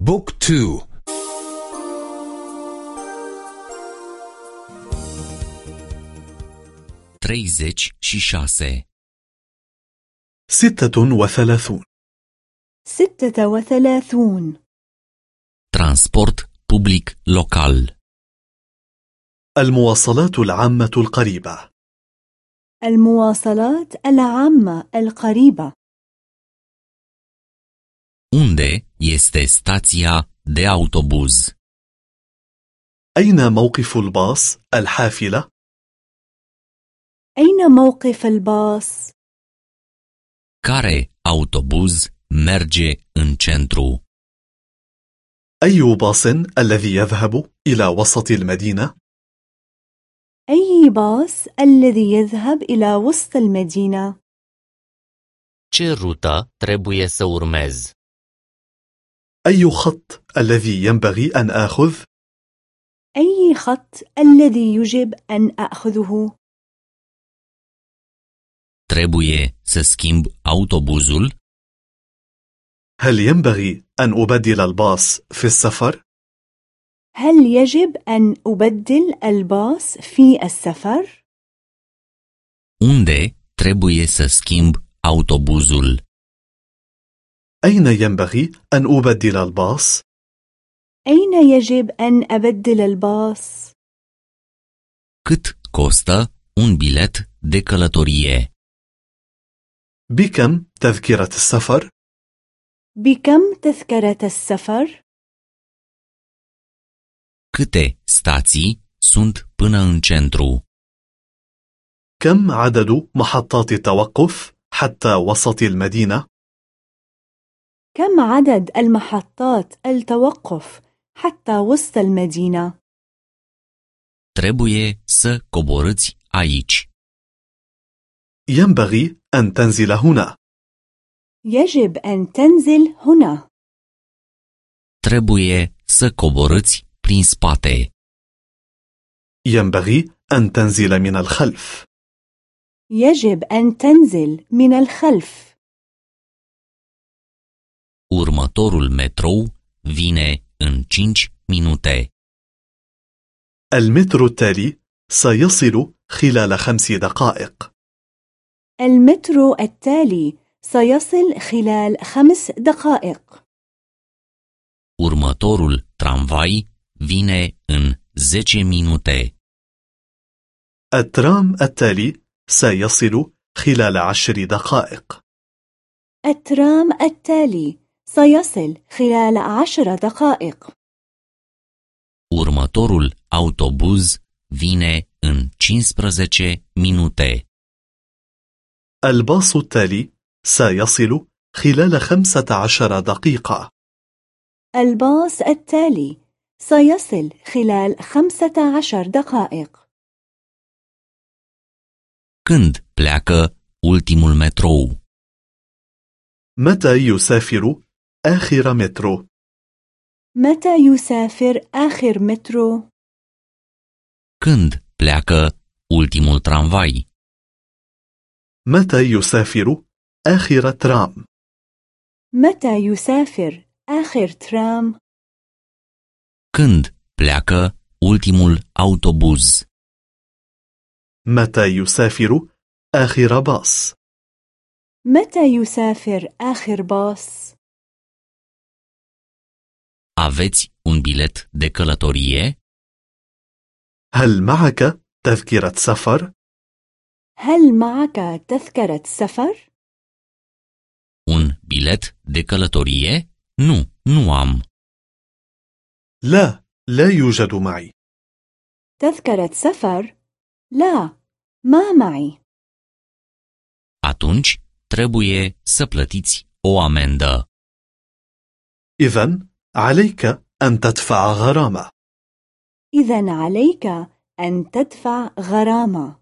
بوك تو. și șase. ستة وثلاثون. ستة وثلاثون. Transport public local. المواصلات العامة القريبة. المواصلات العامة القريبة. Unde este stația de autobuz أين موقف الباص الحافلة؟ أين موقف الباص؟ care autobuz merge în centru أي باص الذي يذهب إلى وسط المدينة؟ أي باص الذي يذهب إلى وسط المدينة؟ Ce rută trebuie să urmez? أي خط الذي ينبغي أن آخذ؟ أي خط الذي يجب أن أخذه؟ trebuie să schimb autobuzul هل ينبغي أن أبدل الباص في السفر؟ هل يجب أن أبدل الباص في السفر؟ unde trebuie să schimb autobuzul أين ينبغي أن أبدل الباص؟ أين يجب أن أبدل الباص؟ cât costă un bilet de călătorie بكم تذكرة السفر؟ بكم تذكرة السفر؟ câte stații sunt până în centru كم عدد محطات التوقف حتى وسط المدينة؟ كم عدد المحطات التوقف حتى وسط المدينة؟ trebuie să coborâți aici. ينبغي أن تنزل هنا. يجب أن تنزل هنا. Trebuie să coborâți prin spate. ينبغي أن تنزل من الخلف. يجب أن تنزل من الخلف. Următorul metrou vine în 5 minute. المترو التالي سيصل خلال خمس دقائق المترو التالي سيصل خلال خمس دقائق următorul tramvai vine în 10 minute. الترام التالي سيصل خلال عشر دقائق الترام التالي سيصل خلال عشر دقائق. Următorul autobuz vine în 15 minute. الباص التالي سيصل خلال خمسة عشر دقيقة. الباص التالي سيصل خلال خمسة عشر دقائق. Când pleacă ultimul metrou? متى يسافر آخر مترو؟ متى يسافر آخر مترو؟ când pleacă ultimul tramvai متى يسافر آخر ترام؟ متى يسافر آخر ترام؟ când pleacă ultimul autobuz متى يسافر آخر باص؟ متى يسافر آخر باص؟ Aveți un bilet de călătorie هل معك تذكرة سفر؟ هل معك تذكرة سفر؟ un bilet de călătorie nu nu am لا لا يوجد معي تذكرة سفر؟ لا ما معي atunci trebuie să plătiți o amendă إذا عليك أن تدفع غرامة. إذا عليك أن تدفع غرامة.